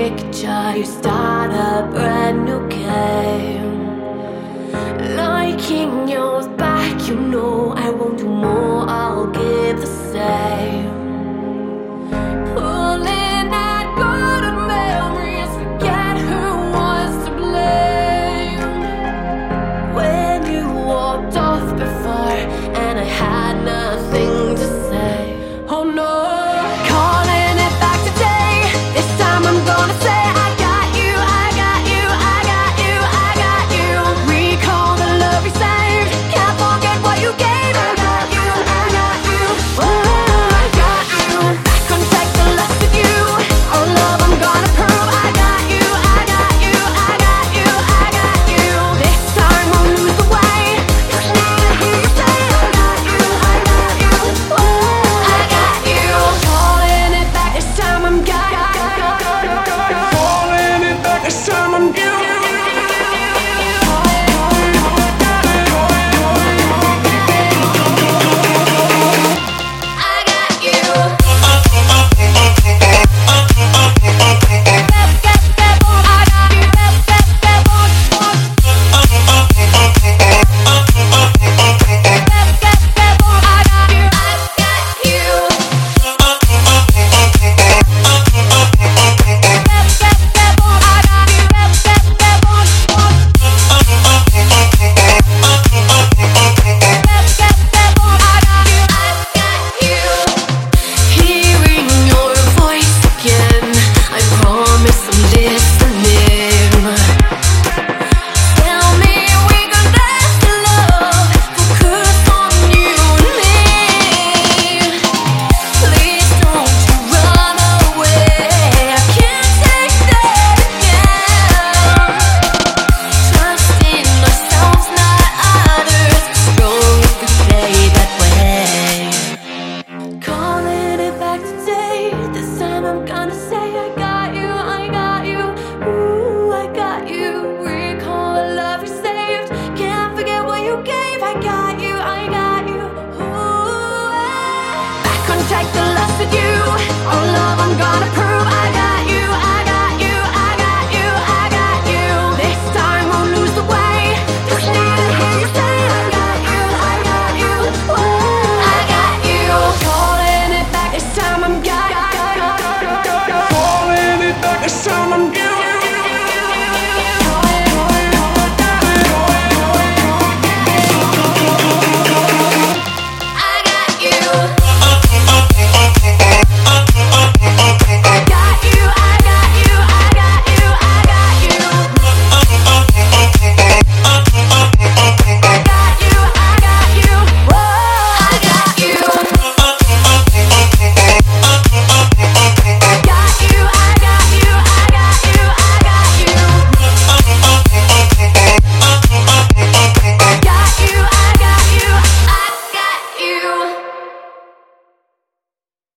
picture, you start a brand new game. Liking yours back, you know I won't do more, I'll give the same. time I'm guilty.